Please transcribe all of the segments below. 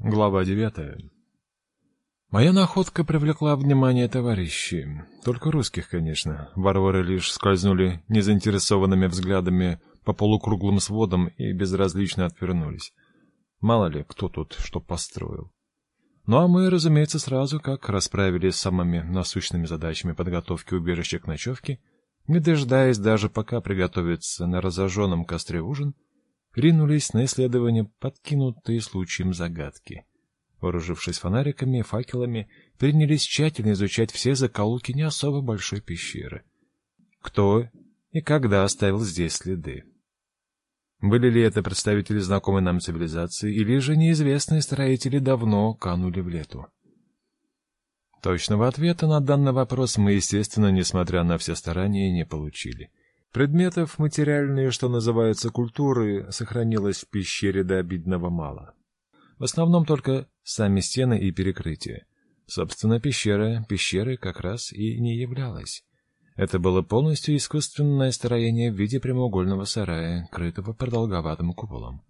Глава девятая. Моя находка привлекла внимание товарищей. Только русских, конечно. Варвары лишь скользнули незаинтересованными взглядами по полукруглым сводам и безразлично отвернулись. Мало ли, кто тут что построил. Ну а мы, разумеется, сразу как расправились с самыми насущными задачами подготовки убежища к ночевке, не дожидаясь даже пока приготовиться на разожженном костре ужин, ринулись на исследование подкинутые случаем загадки. Вооружившись фонариками и факелами, принялись тщательно изучать все закоулки не особо большой пещеры. Кто и когда оставил здесь следы? Были ли это представители знакомой нам цивилизации, или же неизвестные строители давно канули в лету? Точного ответа на данный вопрос мы, естественно, несмотря на все старания, не получили. Предметов материальные, что называется культуры, сохранилось в пещере до обидного мало. В основном только сами стены и перекрытия. Собственно, пещера пещерой как раз и не являлась. Это было полностью искусственное строение в виде прямоугольного сарая, крытого продолговатым куполом.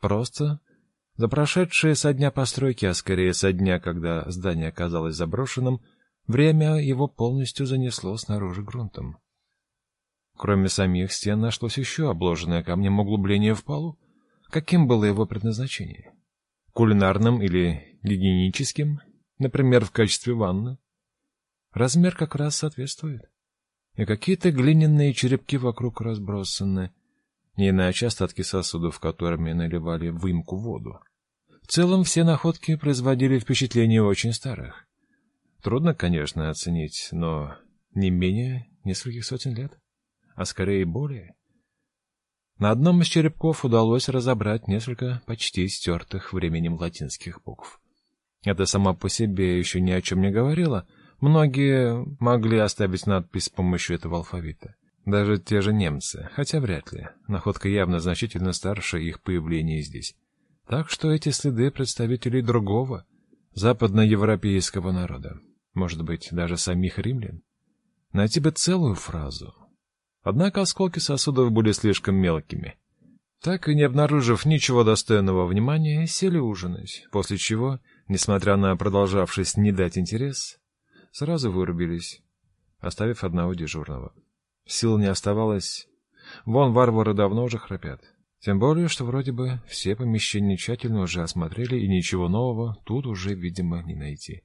Просто за прошедшие со дня постройки, а скорее со дня, когда здание оказалось заброшенным, время его полностью занесло снаружи грунтом. Кроме самих стен нашлось еще обложенное камнем углубление в полу. Каким было его предназначение? Кулинарным или гигиеническим? Например, в качестве ванны? Размер как раз соответствует. И какие-то глиняные черепки вокруг разбросаны, не иначе остатки сосудов, которыми наливали выемку воду. В целом все находки производили впечатление очень старых. Трудно, конечно, оценить, но не менее нескольких сотен лет а скорее более. На одном из черепков удалось разобрать несколько почти стертых временем латинских букв. Это сама по себе еще ни о чем не говорило. Многие могли оставить надпись с помощью этого алфавита. Даже те же немцы, хотя вряд ли. Находка явно значительно старше их появления здесь. Так что эти следы представителей другого, западноевропейского народа. Может быть, даже самих римлян. Найти бы целую фразу, Однако осколки сосудов были слишком мелкими. Так и не обнаружив ничего достойного внимания, сели ужинать, после чего, несмотря на продолжавшись не дать интерес, сразу вырубились, оставив одного дежурного. Сил не оставалось. Вон варвары давно уже храпят. Тем более, что вроде бы все помещения тщательно уже осмотрели, и ничего нового тут уже, видимо, не найти.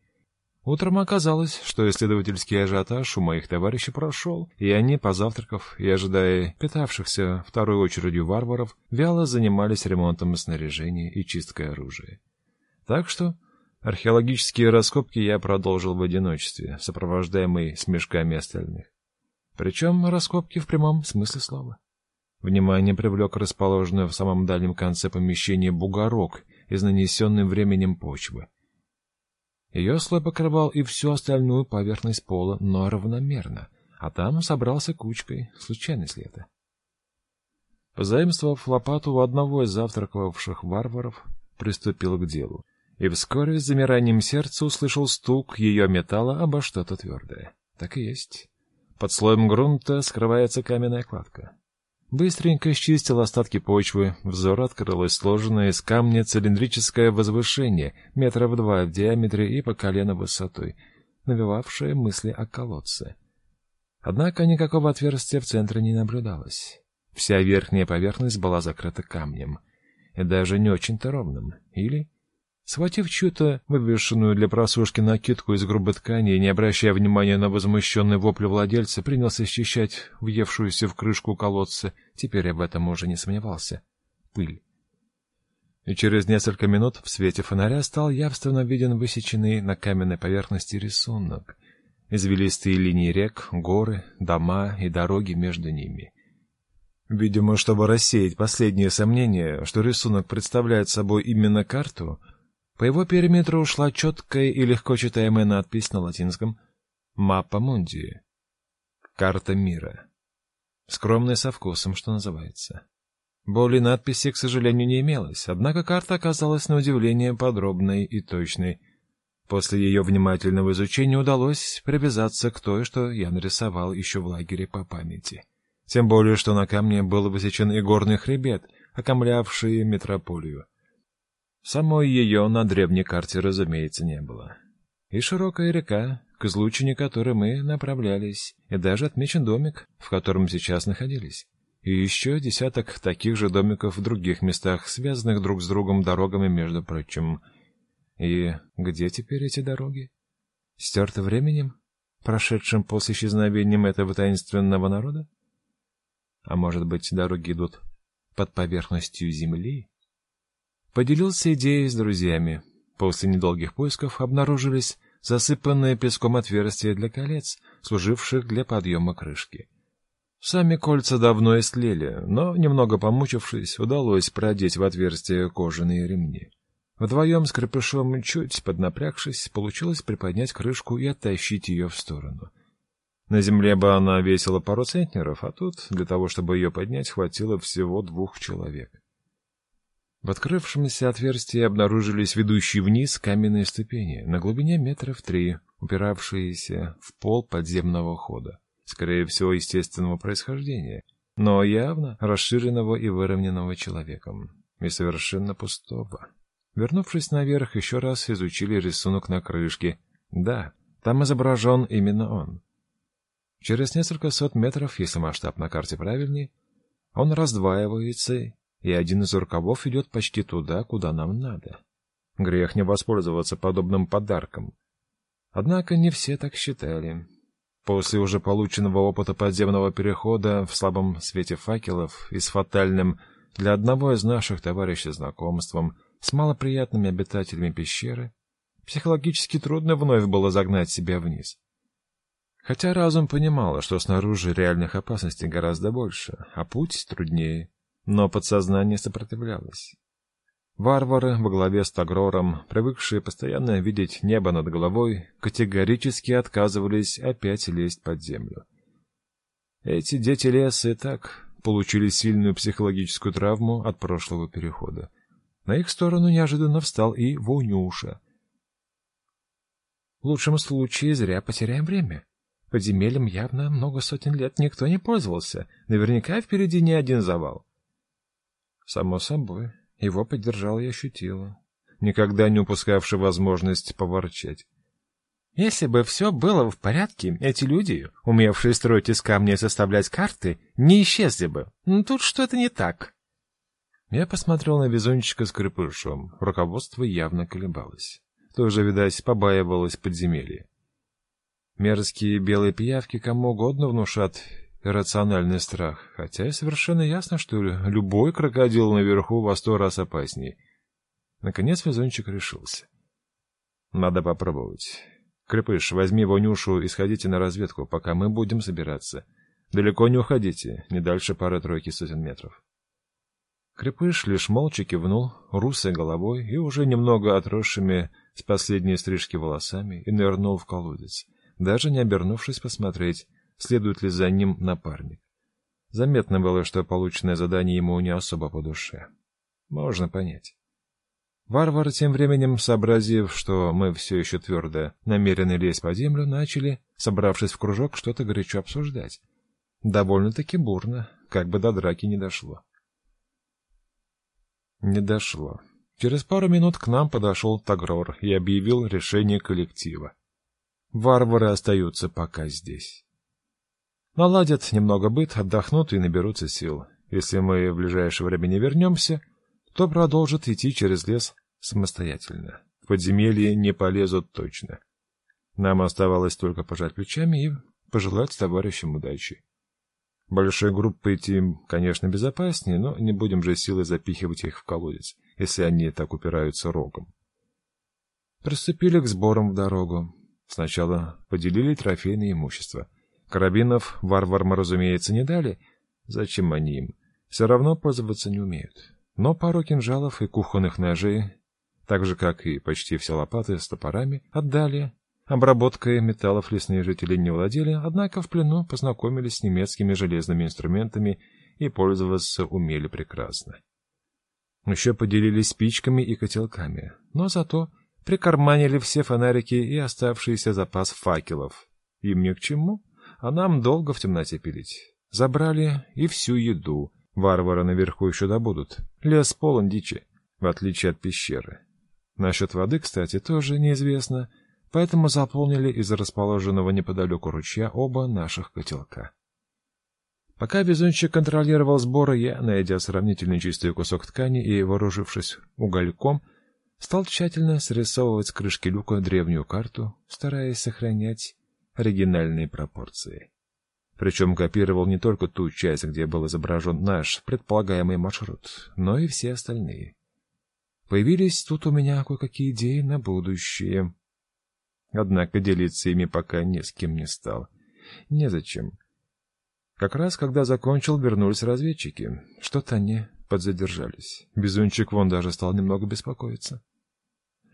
Утром оказалось, что исследовательский ажиотаж у моих товарищей прошел, и они, позавтракав и ожидая питавшихся второй очередью варваров, вяло занимались ремонтом снаряжения и чисткой оружия. Так что археологические раскопки я продолжил в одиночестве, сопровождаемый смешками остальных. Причем раскопки в прямом смысле слова. Внимание привлек расположенный в самом дальнем конце помещения бугорок из нанесенной временем почвы. Ее слой покрывал и всю остальную поверхность пола, но равномерно, а там собрался кучкой случайный след. Позаимствовав лопату у одного из завтракавших варваров, приступил к делу, и вскоре с замиранием сердца услышал стук ее металла обо что-то твердое. Так и есть. Под слоем грунта скрывается каменная кладка. Быстренько счистил остатки почвы, взор открылось сложенное из камня цилиндрическое возвышение, метров два в диаметре и по колено высотой, навевавшее мысли о колодце. Однако никакого отверстия в центре не наблюдалось. Вся верхняя поверхность была закрыта камнем, и даже не очень-то ровным, или Схватив чью-то вывешенную для просушки накидку из грубой ткани и не обращая внимания на возмущенный вопль владельца, принялся счищать въевшуюся в крышку колодца, теперь об этом уже не сомневался, пыль. И через несколько минут в свете фонаря стал явственно виден высеченный на каменной поверхности рисунок. Извилистые линии рек, горы, дома и дороги между ними. Видимо, чтобы рассеять последние сомнения, что рисунок представляет собой именно карту — по его периметру ушла четкая и легко читаемая надпись на латинском «Маппа Мундии» — «Карта мира». Скромная со вкусом, что называется. Более надписи, к сожалению, не имелось, однако карта оказалась на удивление подробной и точной. После ее внимательного изучения удалось привязаться к той, что я нарисовал еще в лагере по памяти. Тем более, что на камне был высечен и горный хребет, окомлявший метрополию. Самой ее на древней карте, разумеется, не было. И широкая река, к излучине которой мы направлялись, и даже отмечен домик, в котором сейчас находились. И еще десяток таких же домиков в других местах, связанных друг с другом дорогами, между прочим. И где теперь эти дороги? Стерты временем, прошедшим после исчезновения этого таинственного народа? А может быть, дороги идут под поверхностью земли? Поделился идеей с друзьями. После недолгих поисков обнаружились засыпанные песком отверстия для колец, служивших для подъема крышки. Сами кольца давно истлели, но, немного помучившись, удалось продеть в отверстие кожаные ремни. Вдвоем с крепышом, чуть поднапрягшись, получилось приподнять крышку и оттащить ее в сторону. На земле бы она весила пару центнеров, а тут, для того, чтобы ее поднять, хватило всего двух человек. В открывшемся отверстии обнаружились ведущие вниз каменные ступени на глубине метров три, упиравшиеся в пол подземного хода, скорее всего, естественного происхождения, но явно расширенного и выровненного человеком, и совершенно пустого. Вернувшись наверх, еще раз изучили рисунок на крышке. Да, там изображен именно он. Через несколько сот метров, если масштаб на карте правильней, он раздваивается, и один из рукавов идет почти туда, куда нам надо. Грех не воспользоваться подобным подарком. Однако не все так считали. После уже полученного опыта подземного перехода в слабом свете факелов и с фатальным для одного из наших товарищей знакомством с малоприятными обитателями пещеры, психологически трудно вновь было загнать себя вниз. Хотя разум понимал, что снаружи реальных опасностей гораздо больше, а путь труднее, но подсознание сопротивлялось. Варвары во главе с Тагрором, привыкшие постоянно видеть небо над головой, категорически отказывались опять лезть под землю. Эти дети леса и так получили сильную психологическую травму от прошлого перехода. На их сторону неожиданно встал и Вонюша. В лучшем случае зря потеряем время. Подземельем явно много сотен лет никто не пользовался. Наверняка впереди не один завал. Само собой, его поддержал и ощутила, никогда не упускавший возможность поворчать. Если бы все было в порядке, эти люди, умевшие строить из камня и составлять карты, не исчезли бы. Но тут что-то не так. Я посмотрел на везунчика с крепышом. Руководство явно колебалось. Тоже, видать, побаивалось подземелья. Мерзкие белые пиявки кому угодно внушат иррациональный страх, хотя и совершенно ясно, что любой крокодил наверху во сто раз опаснее. Наконец везунчик решился. Надо попробовать. Крепыш, возьми Вонюшу и сходите на разведку, пока мы будем собираться. Далеко не уходите, не дальше пары-тройки сотен метров. Крепыш лишь молча кивнул, русой головой и уже немного отросшими с последней стрижки волосами и нырнул в колодец даже не обернувшись посмотреть, следует ли за ним напарник. Заметно было, что полученное задание ему не особо по душе. Можно понять. Варвары, тем временем, сообразив, что мы все еще твердо намерены лезть по землю, начали, собравшись в кружок, что-то горячо обсуждать. Довольно-таки бурно, как бы до драки не дошло. Не дошло. Через пару минут к нам подошел Тагрор и объявил решение коллектива. Варвары остаются пока здесь. Наладят немного быт, отдохнут и наберутся сил. Если мы в ближайшее время не вернемся, то продолжат идти через лес самостоятельно. В подземелье не полезут точно. Нам оставалось только пожать плечами и пожелать товарищам удачи. Большой группой идти, конечно, безопаснее, но не будем же силой запихивать их в колодец, если они так упираются рогом. Приступили к сборам в дорогу. Сначала поделили трофейное имущество. Карабинов варварам, разумеется, не дали. Зачем они им? Все равно пользоваться не умеют. Но пару кинжалов и кухонных ножей, так же, как и почти все лопаты с топорами, отдали. Обработкой металлов лесные жители не владели, однако в плену познакомились с немецкими железными инструментами и пользоваться умели прекрасно. Еще поделились спичками и котелками, но зато прикарманили все фонарики и оставшийся запас факелов. Им ни к чему, а нам долго в темноте пилить. Забрали и всю еду. Варвары наверху еще добудут. Лес полон дичи, в отличие от пещеры. Насчет воды, кстати, тоже неизвестно, поэтому заполнили из расположенного неподалеку ручья оба наших котелка. Пока везунчик контролировал сборы, я, найдя сравнительно чистый кусок ткани и вооружившись угольком, стал тщательно срисовывать с крышки люка древнюю карту, стараясь сохранять оригинальные пропорции. Причем копировал не только ту часть, где был изображен наш предполагаемый маршрут, но и все остальные. Появились тут у меня кое-какие идеи на будущее. Однако делиться ими пока ни с кем не стал. Незачем. Как раз, когда закончил, вернулись разведчики. Что-то они подзадержались. Безунчик вон даже стал немного беспокоиться.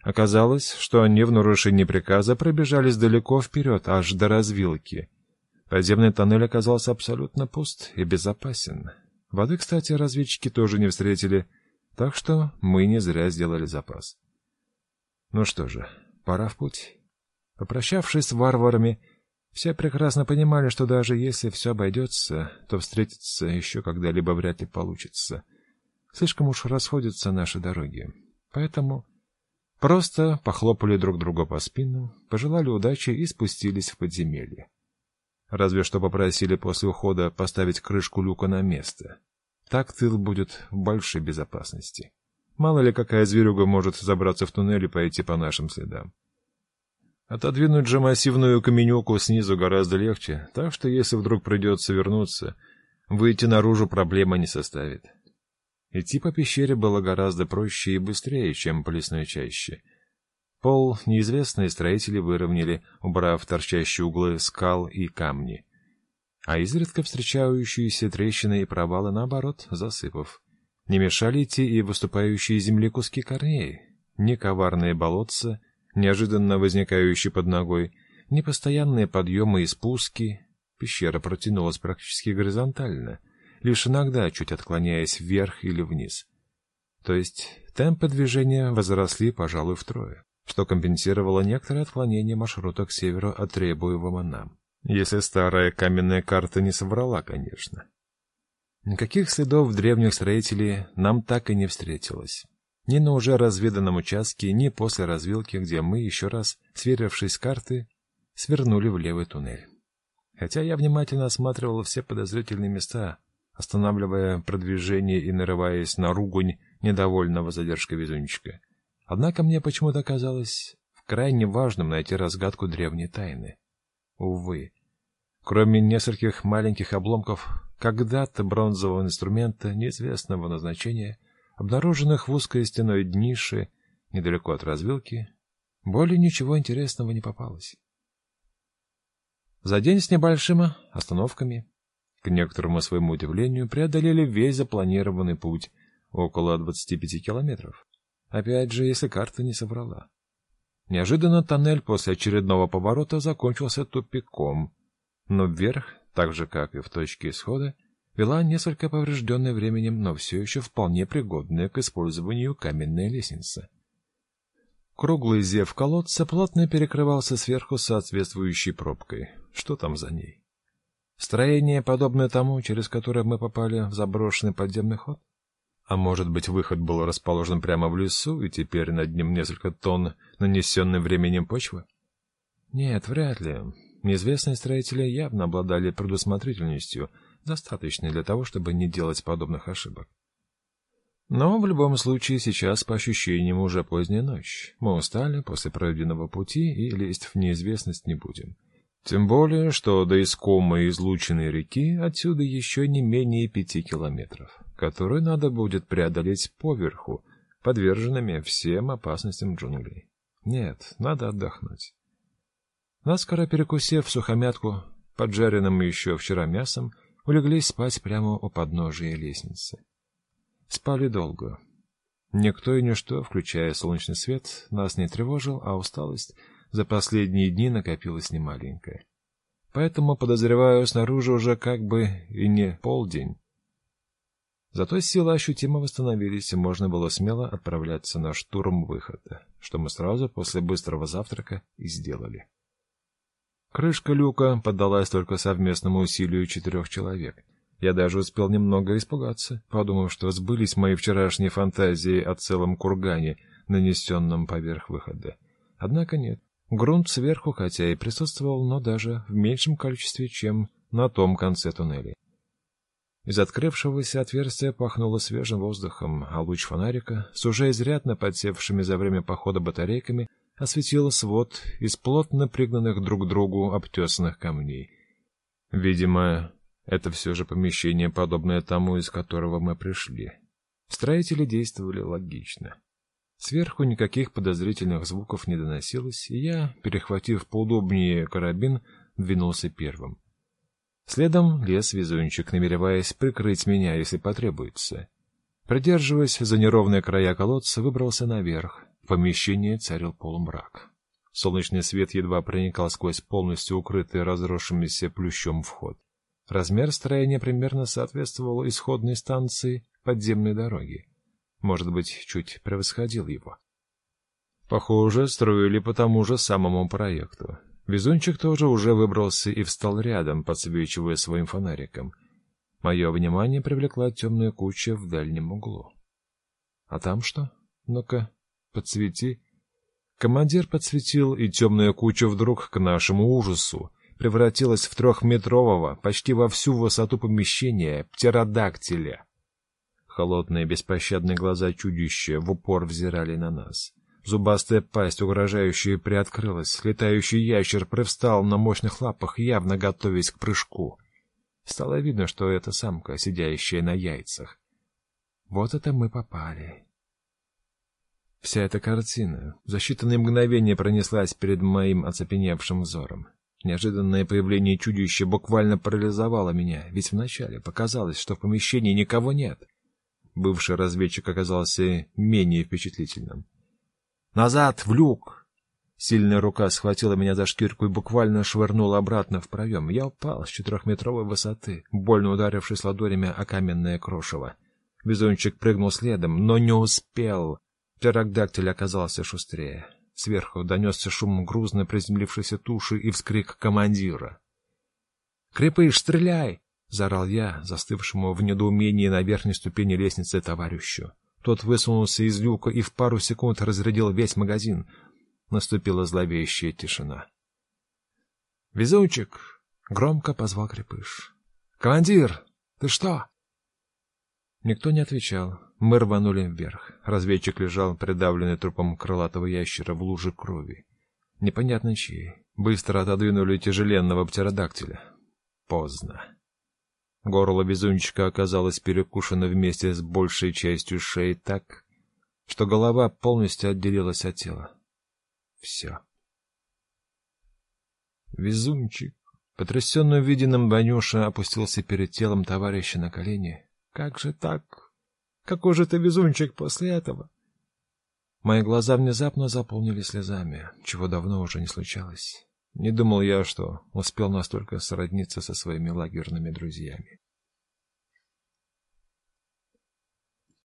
Оказалось, что они в нарушении приказа пробежались далеко вперед, аж до развилки. Подземный тоннель оказался абсолютно пуст и безопасен. Воды, кстати, разведчики тоже не встретили, так что мы не зря сделали запас. Ну что же, пора в путь. Попрощавшись с варварами, все прекрасно понимали, что даже если все обойдется, то встретиться еще когда-либо вряд ли получится. Слишком уж расходятся наши дороги. Поэтому просто похлопали друг друга по спинам, пожелали удачи и спустились в подземелье. Разве что попросили после ухода поставить крышку люка на место. Так тыл будет в большей безопасности. Мало ли какая зверюга может забраться в туннель и пойти по нашим следам. Отодвинуть же массивную каменюку снизу гораздо легче, так что если вдруг придется вернуться, выйти наружу проблема не составит. Идти по пещере было гораздо проще и быстрее, чем по лесной чаще. Пол неизвестные строители выровняли, убрав торчащие углы скал и камни, а изредка встречающиеся трещины и провалы, наоборот, засыпав. Не мешали идти и выступающие земли куски корней, не коварные болотца — неожиданно возникающий под ногой, непостоянные подъемы и спуски. Пещера протянулась практически горизонтально, лишь иногда чуть отклоняясь вверх или вниз. То есть темпы движения возросли, пожалуй, втрое, что компенсировало некоторое отклонение маршрута к северу от требуемого нам. Если старая каменная карта не соврала, конечно. Никаких следов древних строителей нам так и не встретилось. Ни на уже разведанном участке, ни после развилки, где мы, еще раз сверившись с карты, свернули в левый туннель. Хотя я внимательно осматривал все подозрительные места, останавливая продвижение и нарываясь на ругунь недовольного задержкой везунчика. Однако мне почему-то казалось крайне важным найти разгадку древней тайны. Увы, кроме нескольких маленьких обломков когда-то бронзового инструмента неизвестного назначения — обнаруженных в узкой стеной нише недалеко от развилки, более ничего интересного не попалось. За день с небольшими остановками, к некоторому своему удивлению, преодолели весь запланированный путь, около 25 километров. Опять же, если карта не соврала. Неожиданно тоннель после очередного поворота закончился тупиком, но вверх, так же, как и в точке исхода, вела несколько поврежденная временем, но все еще вполне пригодная к использованию каменная лестница. Круглый зев колодца плотно перекрывался сверху соответствующей пробкой. Что там за ней? Строение, подобное тому, через которое мы попали в заброшенный подземный ход? А может быть, выход был расположен прямо в лесу, и теперь над ним несколько тонн нанесенной временем почвы? Нет, вряд ли. Неизвестные строители явно обладали предусмотрительностью — достаточный для того, чтобы не делать подобных ошибок. Но в любом случае сейчас по ощущениям уже поздняя ночь. Мы устали после пройденного пути и лезть в неизвестность не будем. Тем более, что до искомой излученной реки отсюда еще не менее пяти километров, которые надо будет преодолеть поверху, подверженными всем опасностям джунглей. Нет, надо отдохнуть. Наскоро перекусив сухомятку, поджаренным еще вчера мясом, улеглись спать прямо у подножия лестницы. Спали долго. Никто и ничто, включая солнечный свет, нас не тревожил, а усталость за последние дни накопилась немаленькая. Поэтому, подозреваю, снаружи уже как бы и не полдень. Зато силы ощутимо восстановились, и можно было смело отправляться на штурм выхода, что мы сразу после быстрого завтрака и сделали. Крышка люка поддалась только совместному усилию четырех человек. Я даже успел немного испугаться, подумав, что сбылись мои вчерашние фантазии о целом кургане, нанесенном поверх выхода. Однако нет. Грунт сверху, хотя и присутствовал, но даже в меньшем количестве, чем на том конце туннеля. Из открывшегося отверстия пахнуло свежим воздухом, а луч фонарика, с уже изрядно подсевшими за время похода батарейками, осветил свод из плотно пригнанных друг к другу обтесанных камней. Видимо, это все же помещение, подобное тому, из которого мы пришли. Строители действовали логично. Сверху никаких подозрительных звуков не доносилось, и я, перехватив поудобнее карабин, двинулся первым. Следом лез везунчик, намереваясь прикрыть меня, если потребуется. Придерживаясь за неровные края колодца, выбрался наверх. В помещении царил полумрак. Солнечный свет едва проникал сквозь полностью укрытый разросшимся плющом вход. Размер строения примерно соответствовал исходной станции подземной дороги. Может быть, чуть превосходил его. Похоже, строили по тому же самому проекту. Везунчик тоже уже выбрался и встал рядом, подсвечивая своим фонариком. Мое внимание привлекла темная куча в дальнем углу. «А там что? Ну-ка, подсвети». Командир подсветил, и темная куча вдруг, к нашему ужасу, превратилась в трехметрового, почти во всю высоту помещения, птеродактиля. Холодные беспощадные глаза чудища в упор взирали на нас. Зубастая пасть, угрожающая, приоткрылась. Летающий ящер привстал на мощных лапах, явно готовясь к прыжку. Стало видно, что это самка, сидящая на яйцах. Вот это мы попали. Вся эта картина за считанные мгновения пронеслась перед моим оцепеневшим взором. Неожиданное появление чудища буквально парализовало меня, ведь вначале показалось, что в помещении никого нет. Бывший разведчик оказался менее впечатлительным. Назад, в люк!» Сильная рука схватила меня за шкирку и буквально швырнула обратно в проем. Я упал с четырехметровой высоты, больно ударившись ладонями о каменное крошево. Бизончик прыгнул следом, но не успел. Птеродактиль оказался шустрее. Сверху донесся шум грузно приземлившейся туши и вскрик командира. «Крепыш, стреляй!» — заорал я, застывшему в недоумении на верхней ступени лестницы товарищу. Тот высунулся из люка и в пару секунд разрядил весь магазин. Наступила зловещая тишина. «Везунчик!» — громко позвал Крепыш. «Командир, ты что?» Никто не отвечал. Мы рванули вверх. Разведчик лежал, придавленный трупом крылатого ящера в луже крови. Непонятно чьей. Быстро отодвинули тяжеленного птеродактиля. Поздно. Горло безумчика оказалось перекушено вместе с большей частью шеи так, что голова полностью отделилась от тела. Все. Везунчик, потрясенный увиденным, Ванюша опустился перед телом товарища на колени. «Как же так? Какой же ты везунчик после этого?» Мои глаза внезапно заполнились слезами, чего давно уже не случалось. Не думал я, что успел настолько сродниться со своими лагерными друзьями.